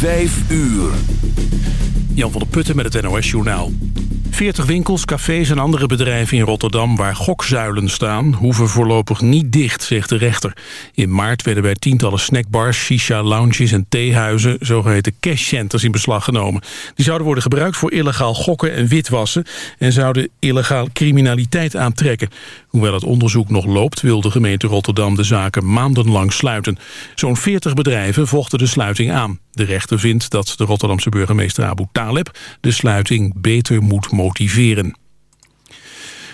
Vijf uur. Jan van der Putten met het NOS Journaal. 40 winkels, cafés en andere bedrijven in Rotterdam waar gokzuilen staan... hoeven voorlopig niet dicht, zegt de rechter. In maart werden bij tientallen snackbars, shisha-lounges en theehuizen... zogeheten cashcenters in beslag genomen. Die zouden worden gebruikt voor illegaal gokken en witwassen... en zouden illegaal criminaliteit aantrekken. Hoewel het onderzoek nog loopt, wil de gemeente Rotterdam de zaken maandenlang sluiten. Zo'n 40 bedrijven vochten de sluiting aan. De rechter vindt dat de Rotterdamse burgemeester Abu Taleb de sluiting beter moet motiveren.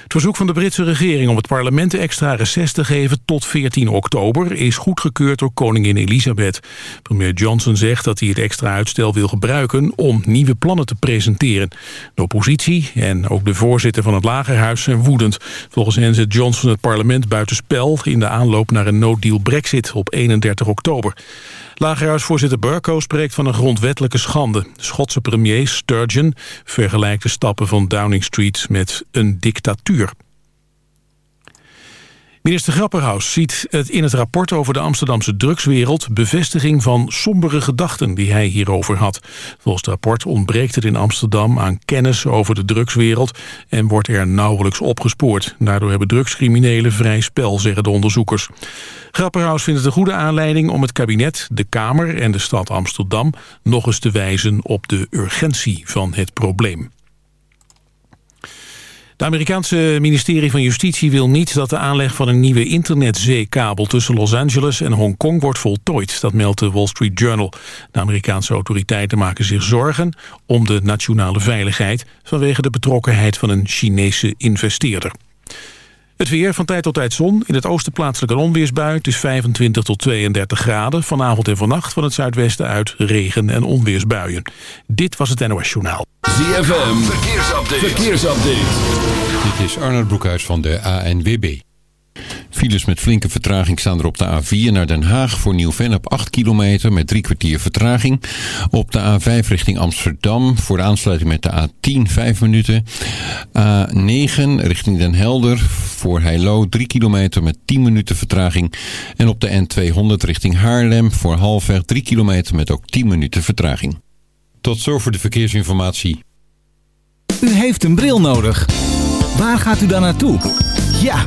Het verzoek van de Britse regering om het parlement extra reces te geven tot 14 oktober is goedgekeurd door koningin Elisabeth. Premier Johnson zegt dat hij het extra uitstel wil gebruiken om nieuwe plannen te presenteren. De oppositie en ook de voorzitter van het Lagerhuis zijn woedend. Volgens hen zet Johnson het parlement buitenspel in de aanloop naar een no-deal brexit op 31 oktober. Lagerhuisvoorzitter Burko spreekt van een grondwettelijke schande. De Schotse premier Sturgeon vergelijkt de stappen van Downing Street met een dictatuur. Minister Grapperhaus ziet het in het rapport over de Amsterdamse drugswereld... bevestiging van sombere gedachten die hij hierover had. Volgens het rapport ontbreekt het in Amsterdam aan kennis over de drugswereld... en wordt er nauwelijks opgespoord. Daardoor hebben drugscriminelen vrij spel, zeggen de onderzoekers. Grapperhaus vindt het een goede aanleiding om het kabinet, de Kamer en de stad Amsterdam... nog eens te wijzen op de urgentie van het probleem. De Amerikaanse ministerie van Justitie wil niet dat de aanleg van een nieuwe internetzeekabel tussen Los Angeles en Hongkong wordt voltooid. Dat meldt de Wall Street Journal. De Amerikaanse autoriteiten maken zich zorgen om de nationale veiligheid vanwege de betrokkenheid van een Chinese investeerder. Het weer, van tijd tot tijd zon. In het oosten plaatselijk een onweersbui. Het is 25 tot 32 graden. Vanavond en vannacht van het zuidwesten uit regen- en onweersbuien. Dit was het NOS Journaal. ZFM, verkeersupdate. verkeersupdate. Dit is Arnold Broekhuis van de ANWB. Files met flinke vertraging staan er op de A4 naar Den Haag voor Nieuw-Vennep 8 kilometer met drie kwartier vertraging. Op de A5 richting Amsterdam voor de aansluiting met de A10 5 minuten. A9 richting Den Helder voor Heilo 3 kilometer met 10 minuten vertraging. En op de N200 richting Haarlem voor halfweg 3 kilometer met ook 10 minuten vertraging. Tot zover de verkeersinformatie. U heeft een bril nodig. Waar gaat u dan naartoe? Ja,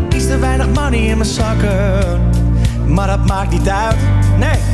te weinig money in mijn zakken. Maar dat maakt niet uit, nee.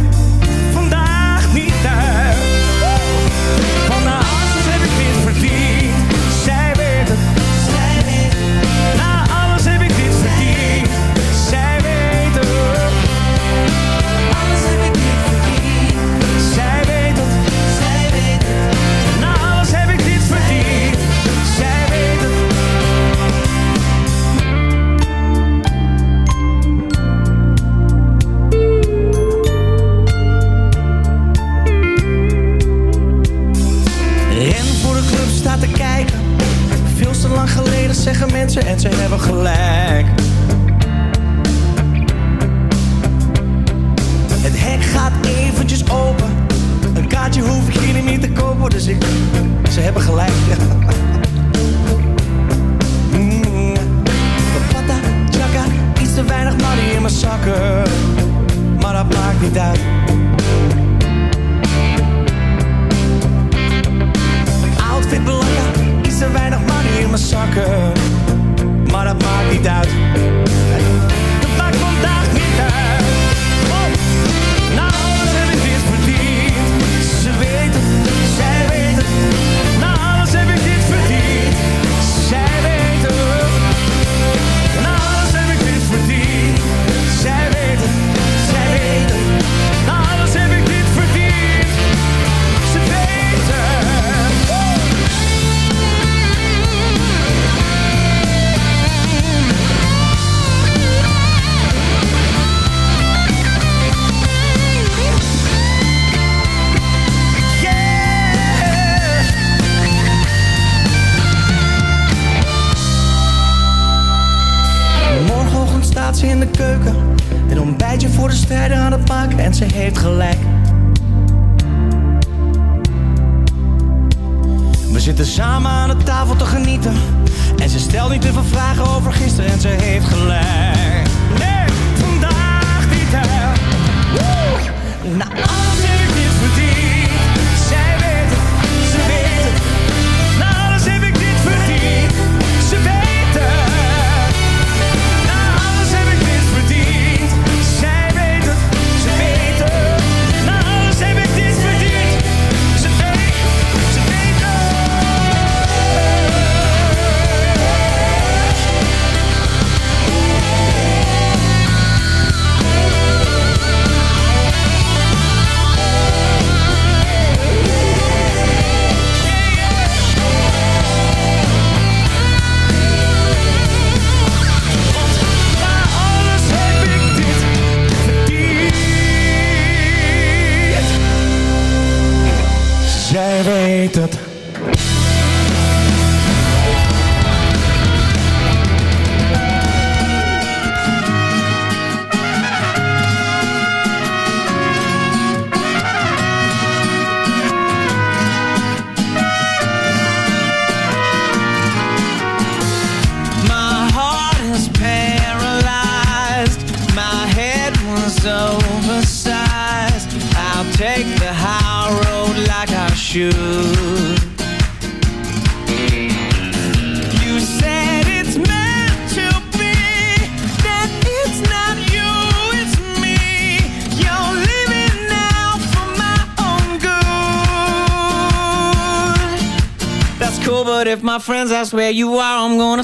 where you are, I'm gonna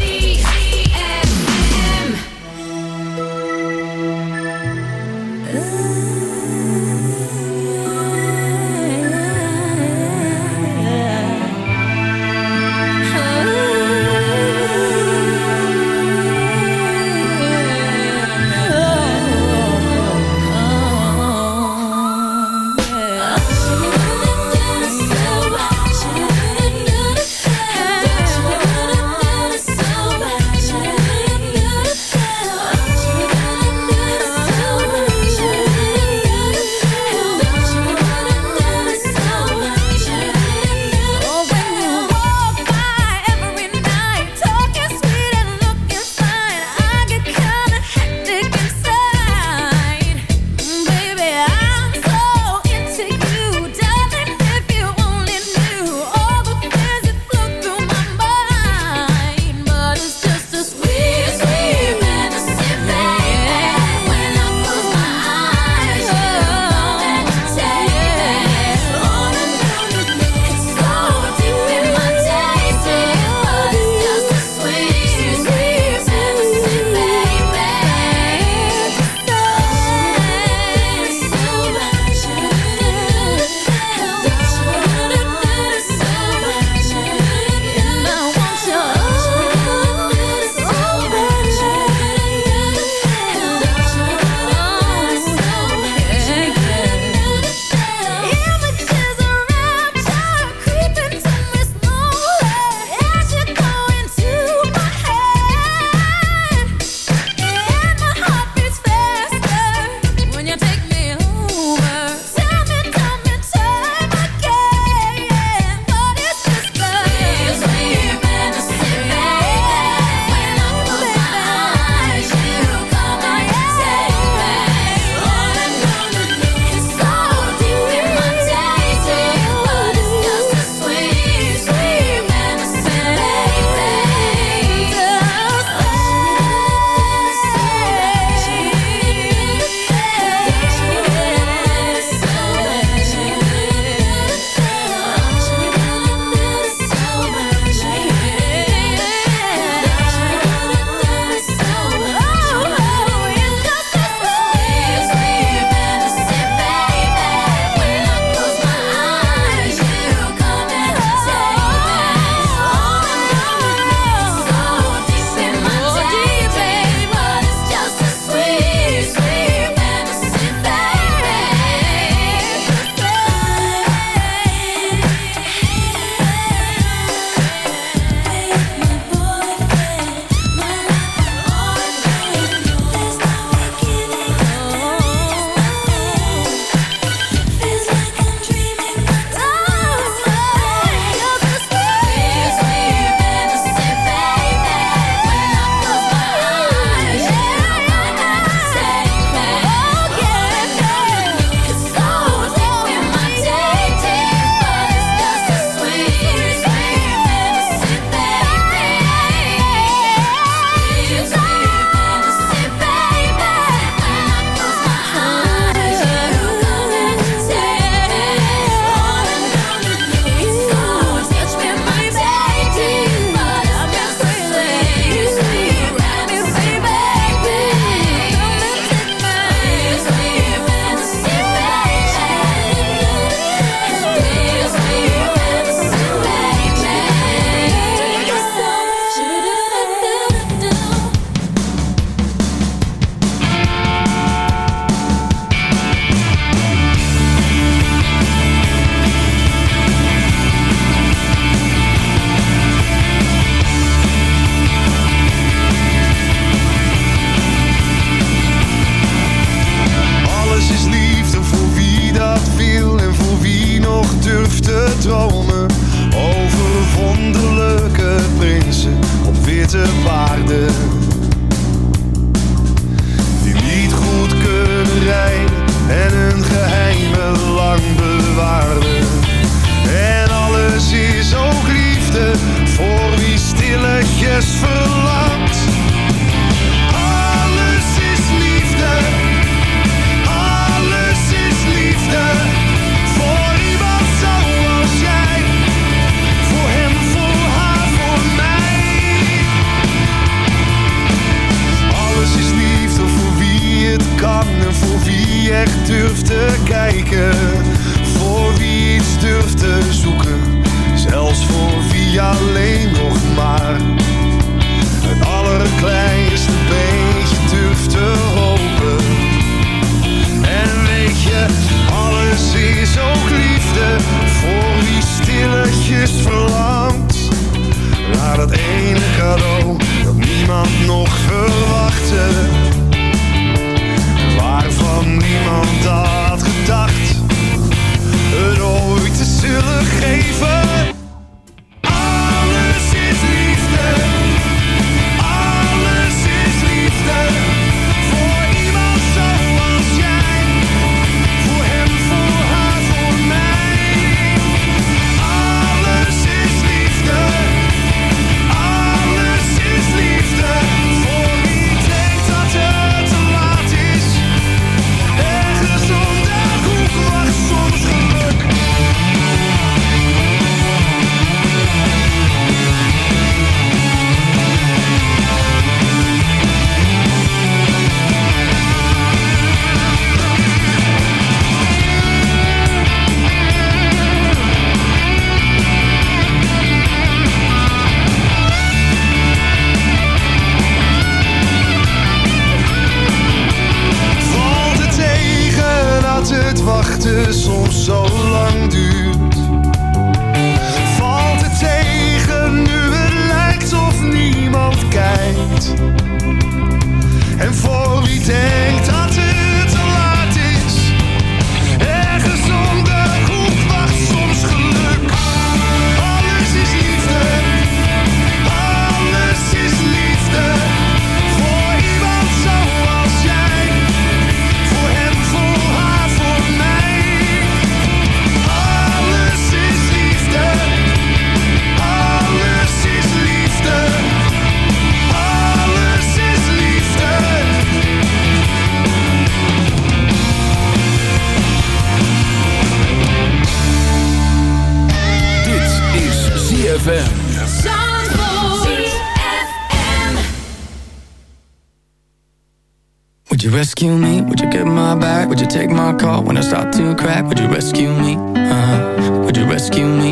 Would you take my call when I start to crack? Would you rescue me? Uh -huh. Would you rescue me?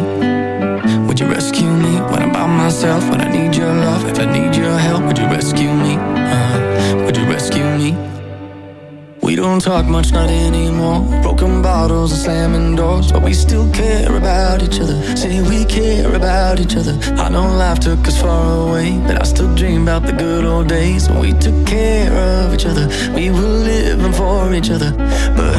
Would you rescue me when I'm by myself? When I need your love, if I need your help, would you rescue me? Uh -huh. Would you rescue me? We don't talk much, not anymore. Broken bottles and slamming doors, but we still care about each other. Say we care about each other. I know life took us far away, but I still dream about the good old days when we took care each other. But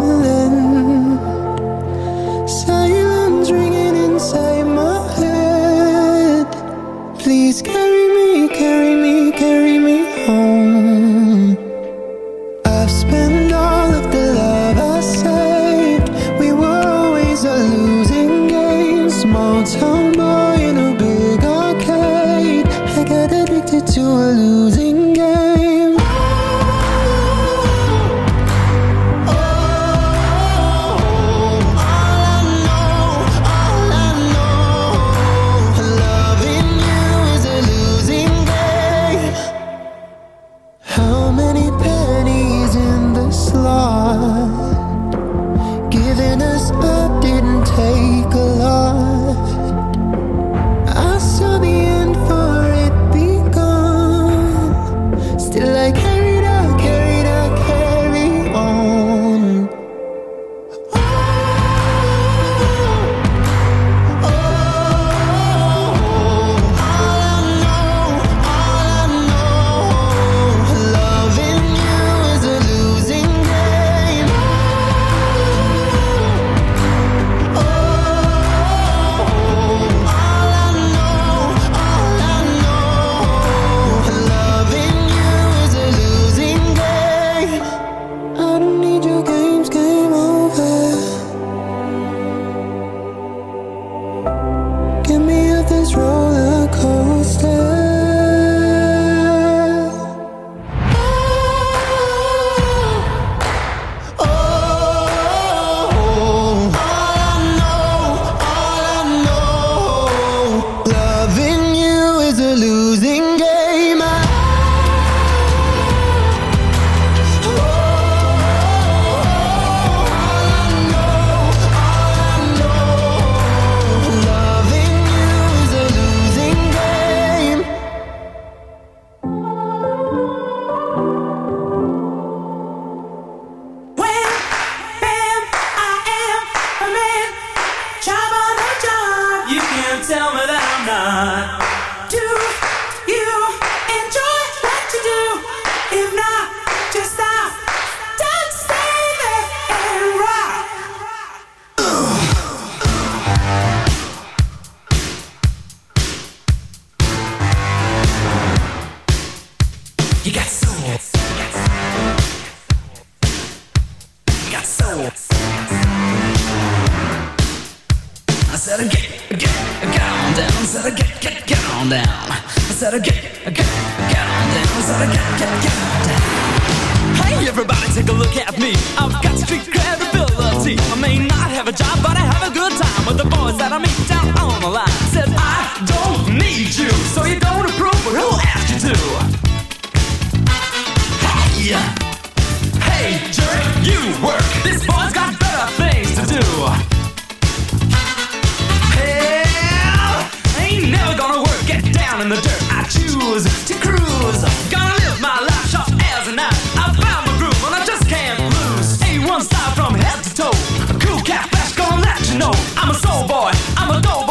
said, get, get, get on down. I get, get, get on down. I said, get, get, get on down. I said, get, get, get on down. Hey, everybody, take a look at me. I've got street credibility. I may not have a job, but I have a good time with the boys that I meet down on the line. Said, I don't need you, so you don't approve, or who asked you to? Hey, hey, jerk, you work. This down in the dirt. I choose to cruise. Gonna live my life sharp as a knife. I found my groove and I just can't lose. A1 style from head to toe. Cool cat flash gonna let you know. I'm a soul boy. I'm a doughboy.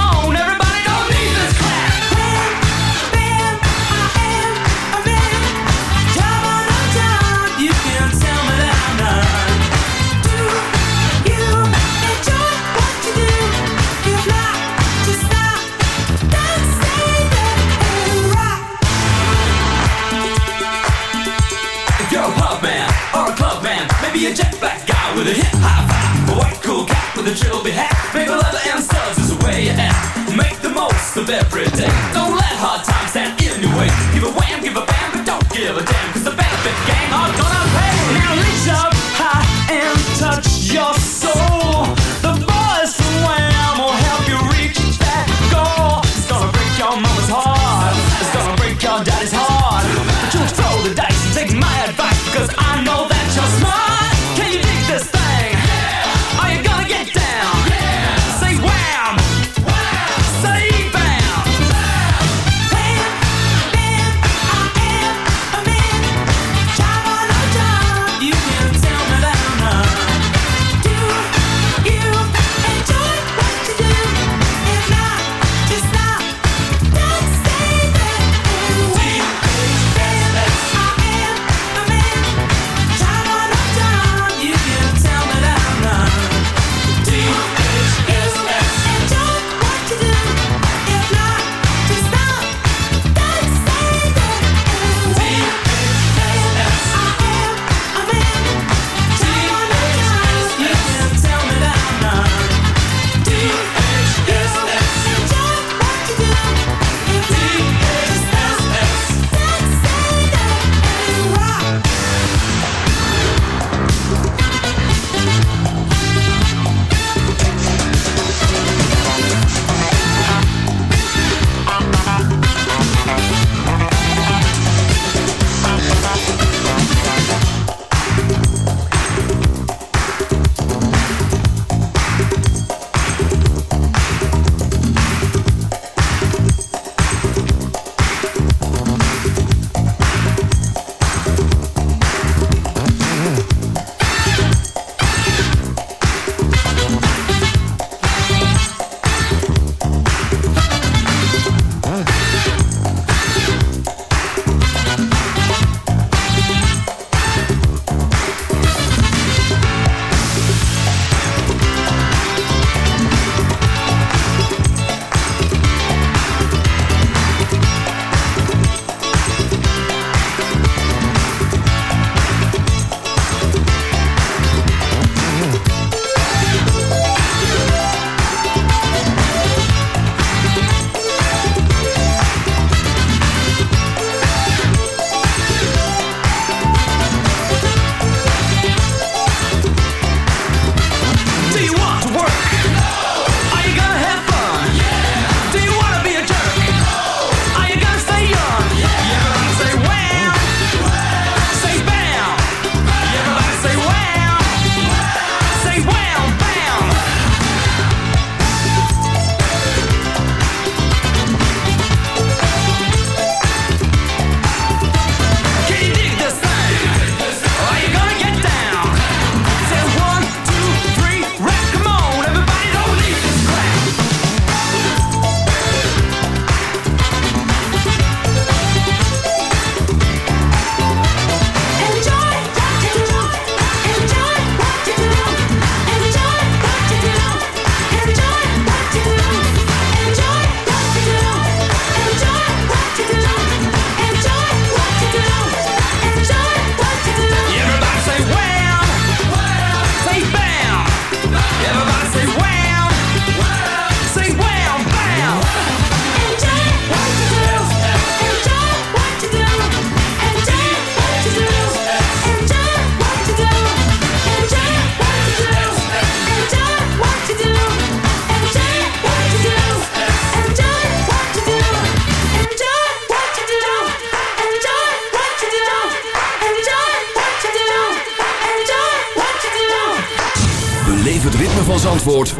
be a jet black guy with a hip high vibe. A white cool cat with a trilby hat. Paper leather and studs is the way you act. Make the most of every day. Don't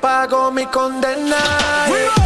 pago mi condena.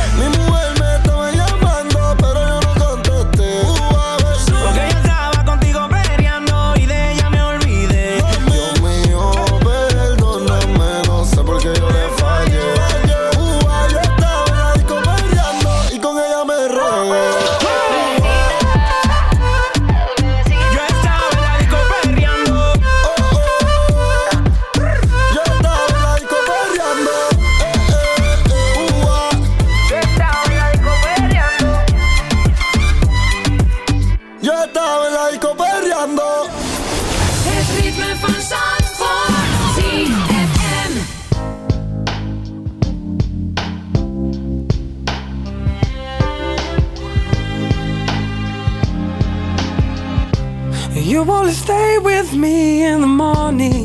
stay with me in the morning.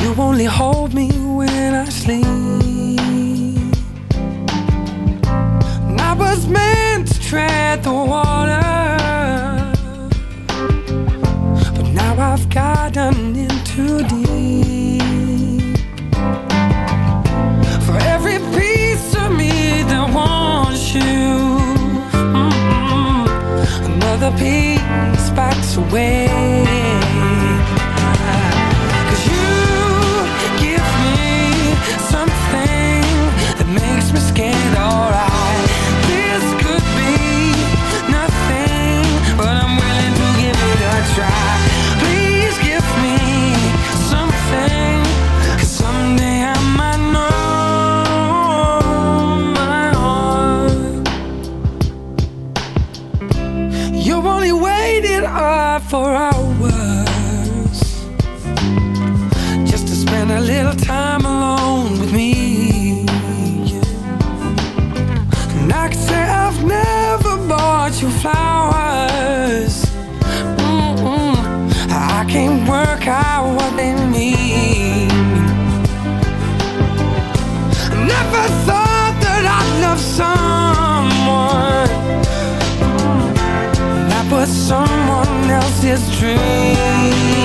You only hold me when I sleep. And I was meant to tread the water, but now I've gotten into peace, box away. For hours just to spend a little time alone with me. And I could say I've never bought you flowers. Mm-mm. I can't work out what they mean. Never thought that I'd love someone that was someone else is true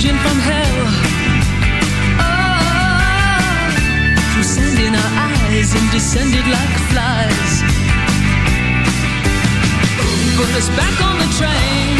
virgin from hell. Oh, through sand in our eyes and descended like flies. Put us back on the train.